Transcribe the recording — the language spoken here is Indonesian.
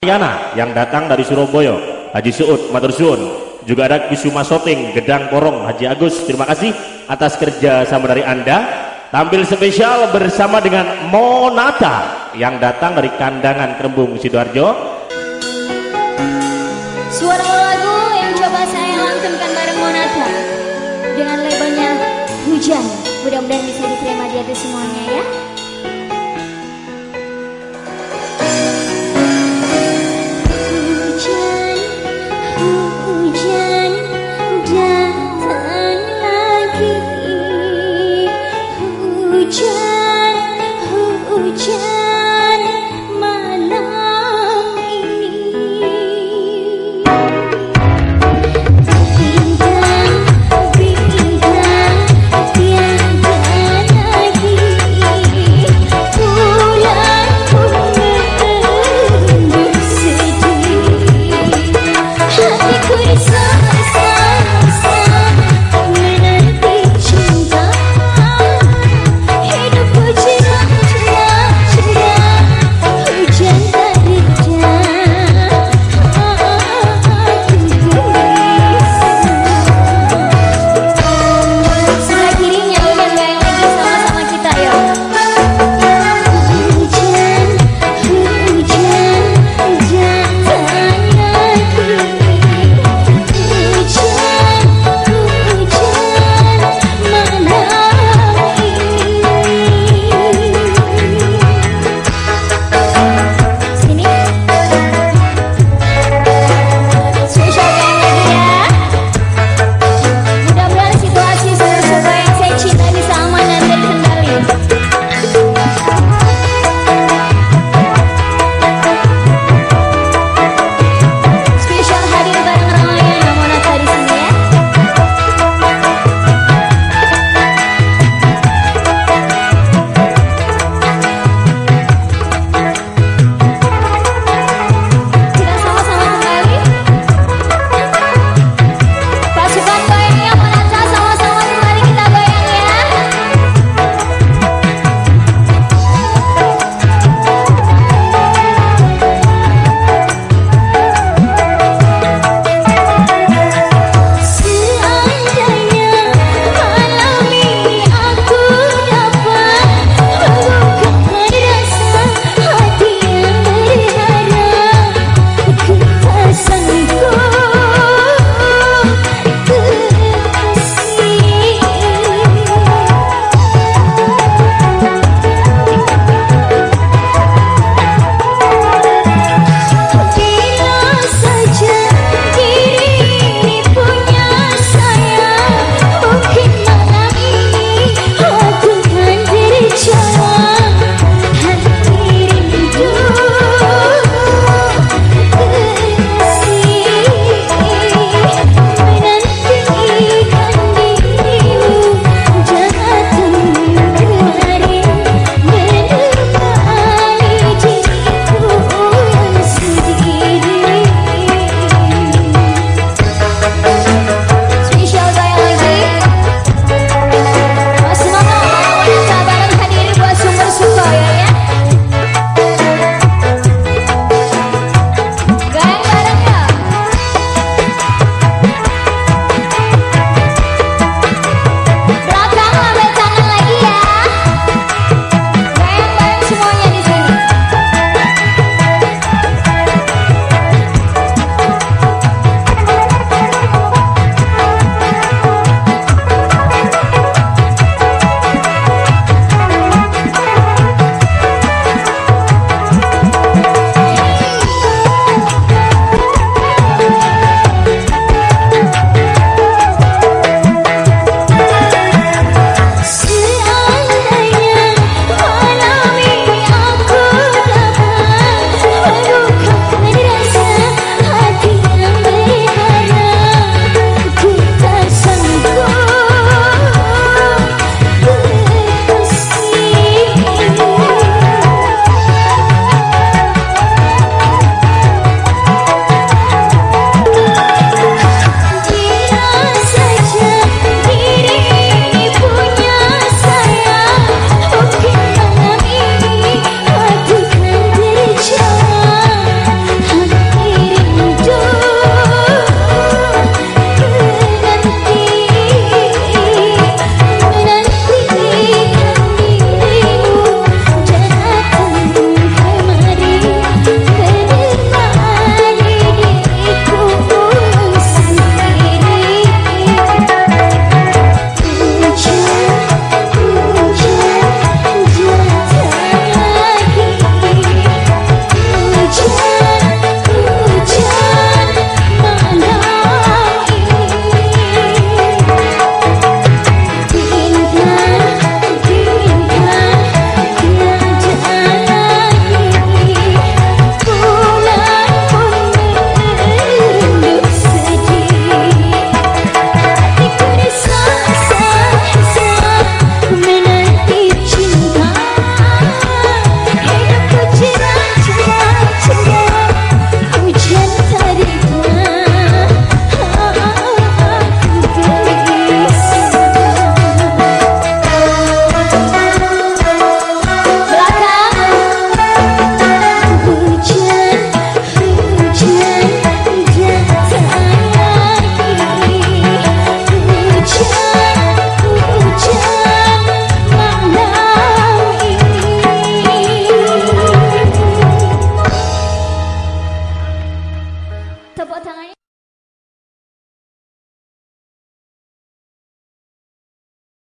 Yana yang datang dari Surabaya Haji Suud Matur Suun juga ada Kusuma Soting Gedang Porong Haji Agus. Terima kasih atas kerja sama dari anda. Tampil spesial bersama dengan Monata yang datang dari kandangan Kerembung Sidoarjo. Suara lagu yang coba saya lantunkan bareng Monata. Dengan labelnya Hujan. Mudah-mudahan bisa diterima di hati semuanya ya.